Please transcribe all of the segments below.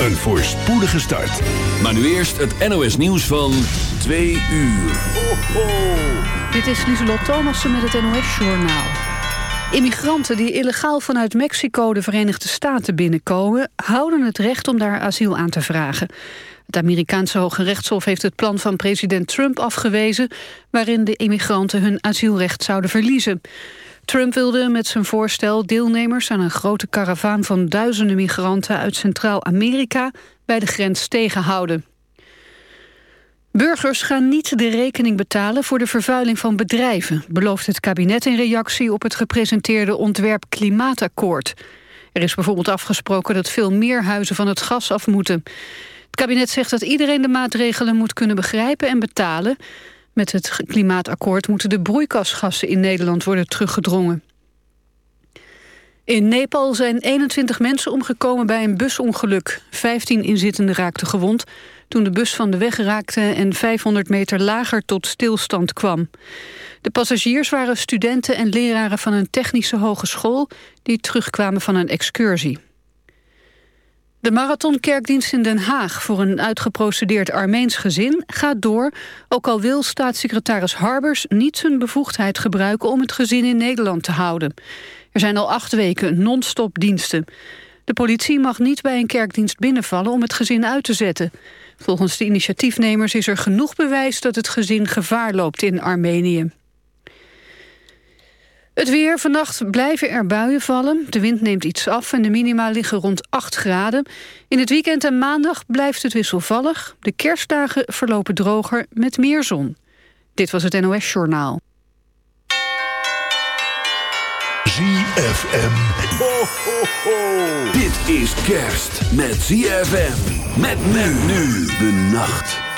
Een voorspoedige start. Maar nu eerst het NOS nieuws van 2 uur. Dit is Lieselot Thomassen met het NOS-journaal. Immigranten die illegaal vanuit Mexico de Verenigde Staten binnenkomen... houden het recht om daar asiel aan te vragen. Het Amerikaanse Hoge Rechtshof heeft het plan van president Trump afgewezen... waarin de immigranten hun asielrecht zouden verliezen. Trump wilde met zijn voorstel deelnemers aan een grote karavaan van duizenden migranten uit Centraal-Amerika bij de grens tegenhouden. Burgers gaan niet de rekening betalen voor de vervuiling van bedrijven, belooft het kabinet in reactie op het gepresenteerde ontwerp Klimaatakkoord. Er is bijvoorbeeld afgesproken dat veel meer huizen van het gas af moeten. Het kabinet zegt dat iedereen de maatregelen moet kunnen begrijpen en betalen. Met het klimaatakkoord moeten de broeikasgassen in Nederland worden teruggedrongen. In Nepal zijn 21 mensen omgekomen bij een busongeluk. 15 inzittenden raakten gewond toen de bus van de weg raakte... en 500 meter lager tot stilstand kwam. De passagiers waren studenten en leraren van een technische hogeschool... die terugkwamen van een excursie. De marathonkerkdienst in Den Haag voor een uitgeprocedeerd Armeens gezin gaat door, ook al wil staatssecretaris Harbers niet zijn bevoegdheid gebruiken om het gezin in Nederland te houden. Er zijn al acht weken non-stop diensten. De politie mag niet bij een kerkdienst binnenvallen om het gezin uit te zetten. Volgens de initiatiefnemers is er genoeg bewijs dat het gezin gevaar loopt in Armenië. Het weer. Vannacht blijven er buien vallen. De wind neemt iets af en de minima liggen rond 8 graden. In het weekend en maandag blijft het wisselvallig. De kerstdagen verlopen droger met meer zon. Dit was het NOS Journaal. ZFM. Ho, ho, ho. Dit is kerst met ZFM. Met men nu de nacht.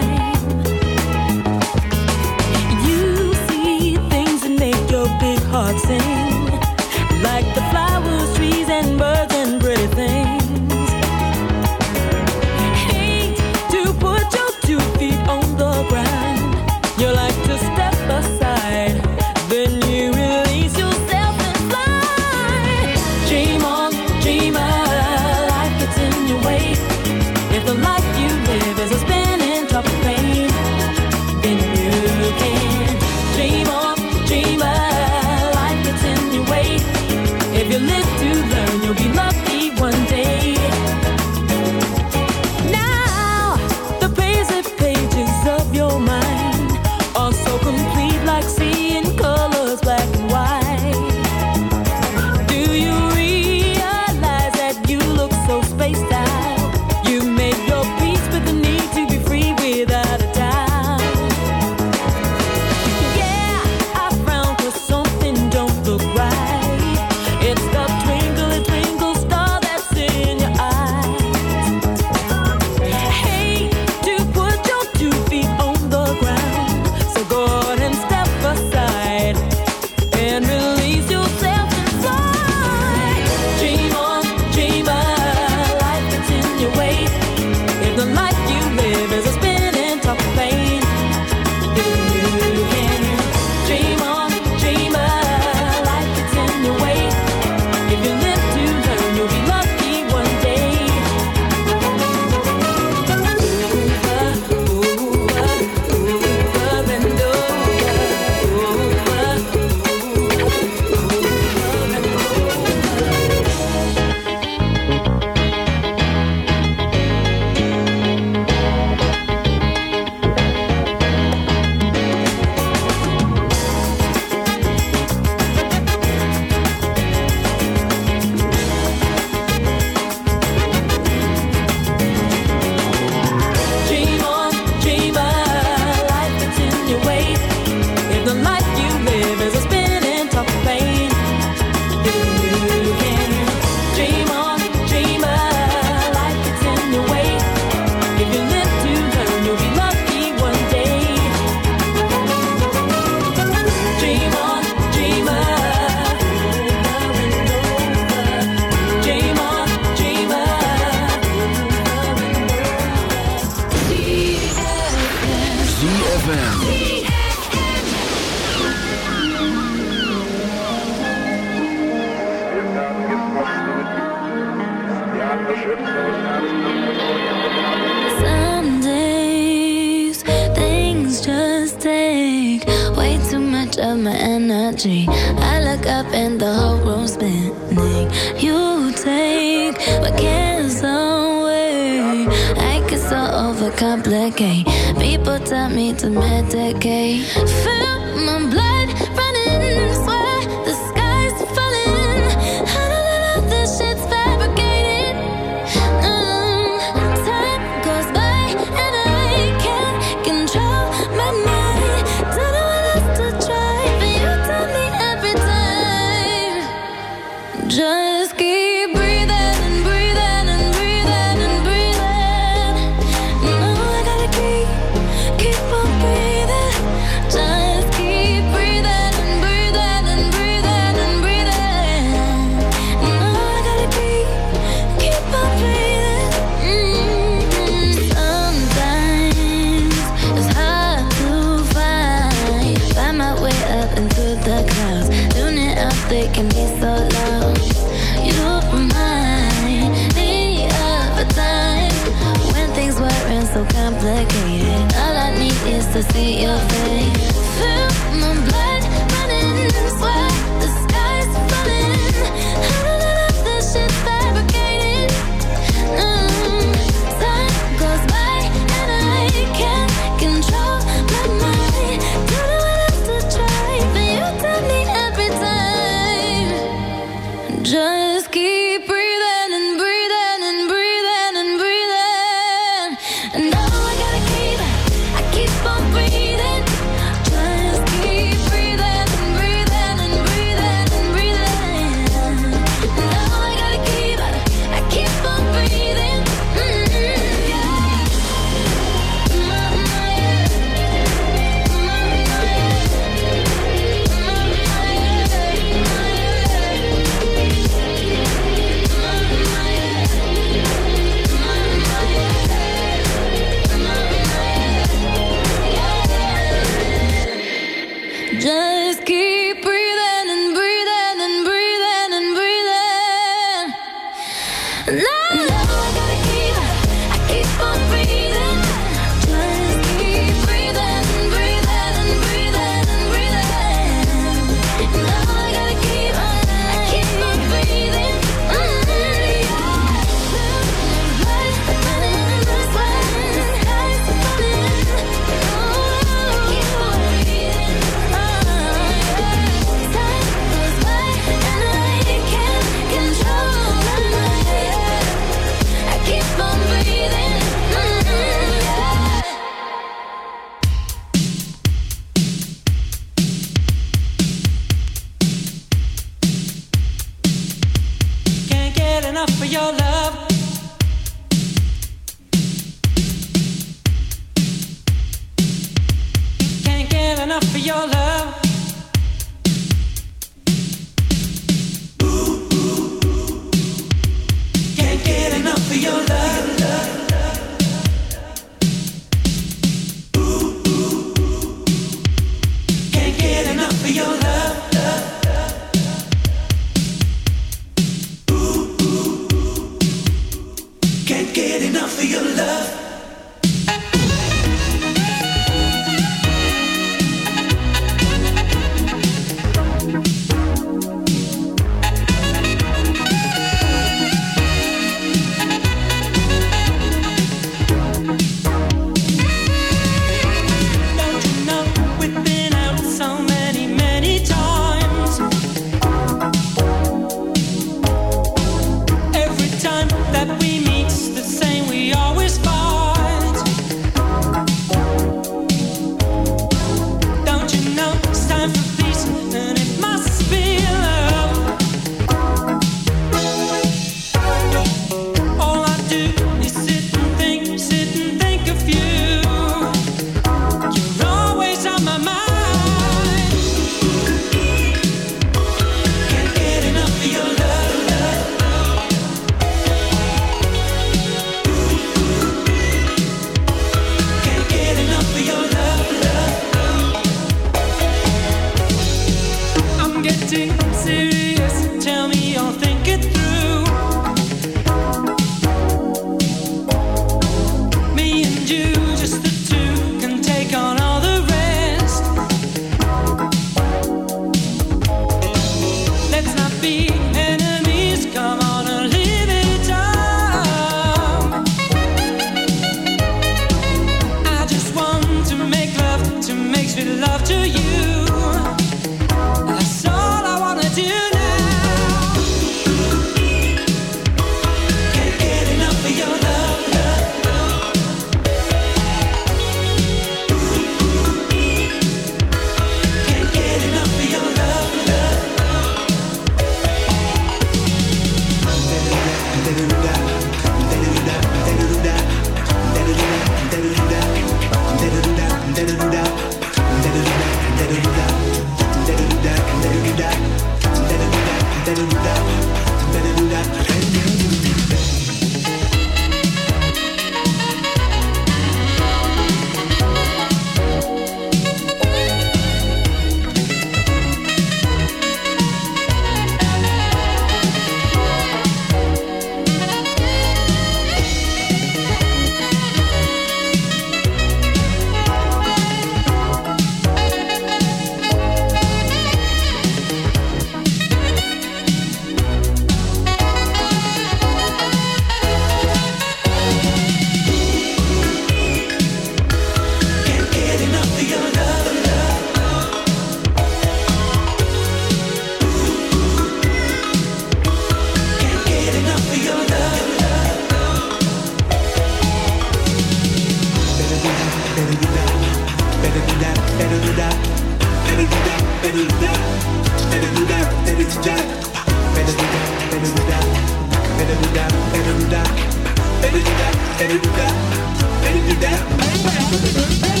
Better do that. Better do that.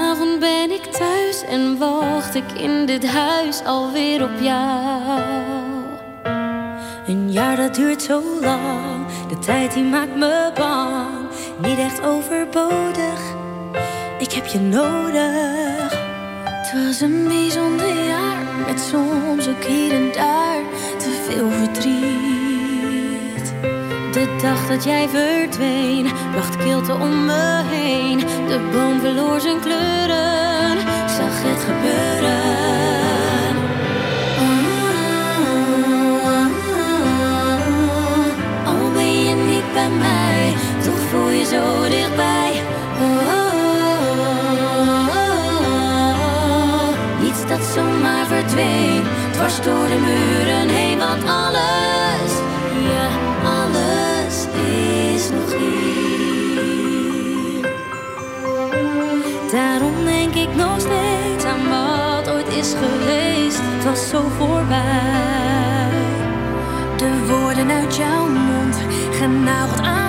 Vanavond ben ik thuis en wacht ik in dit huis alweer op jou. Een jaar dat duurt zo lang, de tijd die maakt me bang. Niet echt overbodig, ik heb je nodig. Het was een bijzonder jaar, met soms ook hier en daar te veel verdriet dacht dat jij verdween, bracht kilte om me heen. De boom verloor zijn kleuren, zag het gebeuren. Oh, oh, oh, oh, oh. oh ben je niet bij mij, toch voel je zo dichtbij. Iets dat zomaar verdween, dwars door de muren heen, want alles. denk ik nog steeds aan wat ooit is geweest. Het was zo voorbij. De woorden uit jouw mond gaan aan.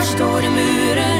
dwars door de muren.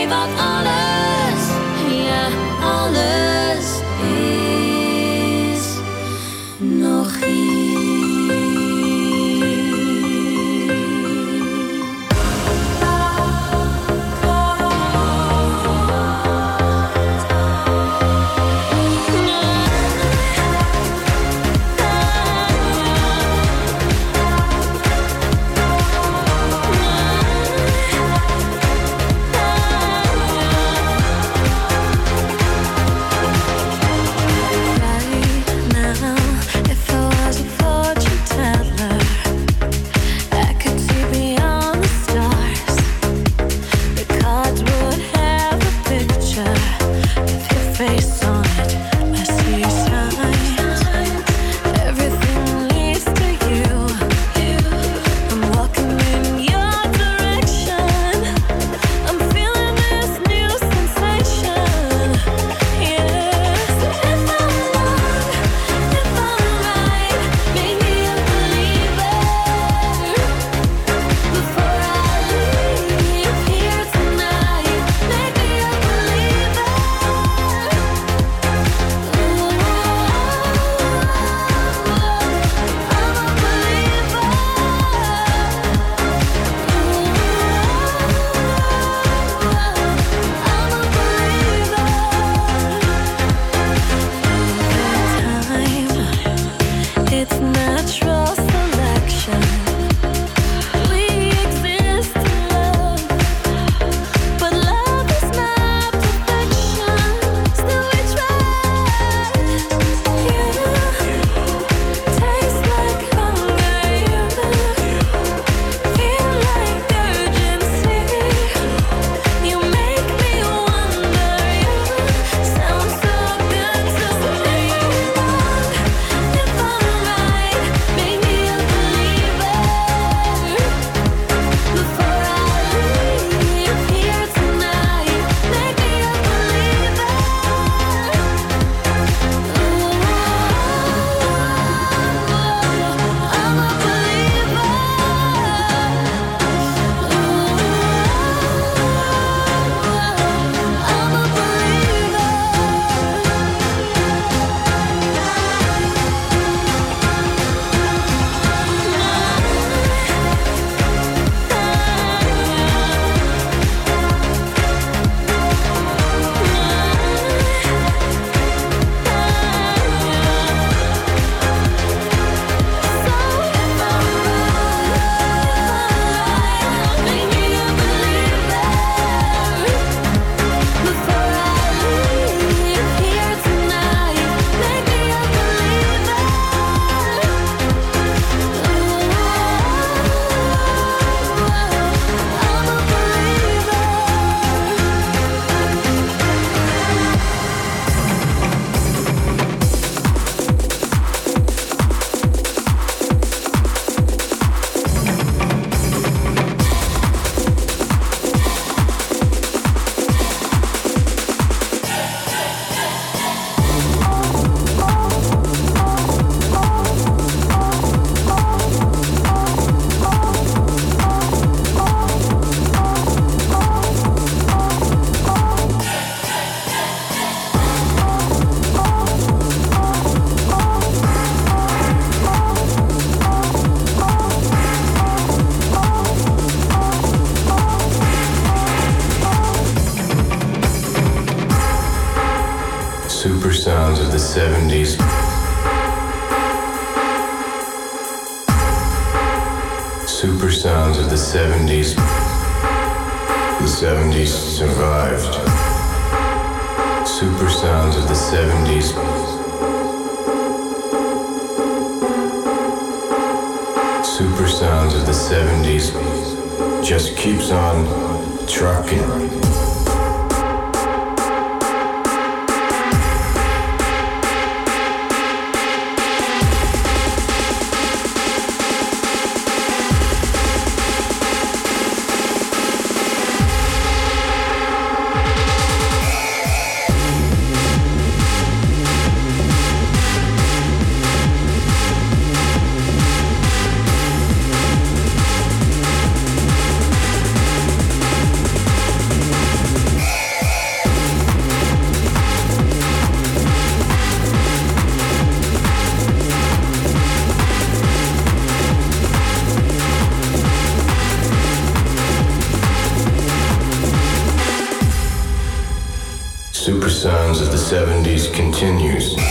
Of the 70s continues.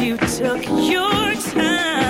You took your time.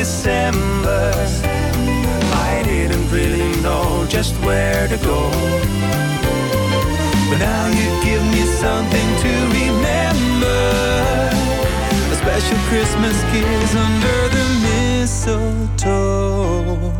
December. I didn't really know just where to go. But now you give me something to remember. A special Christmas kiss under the mistletoe.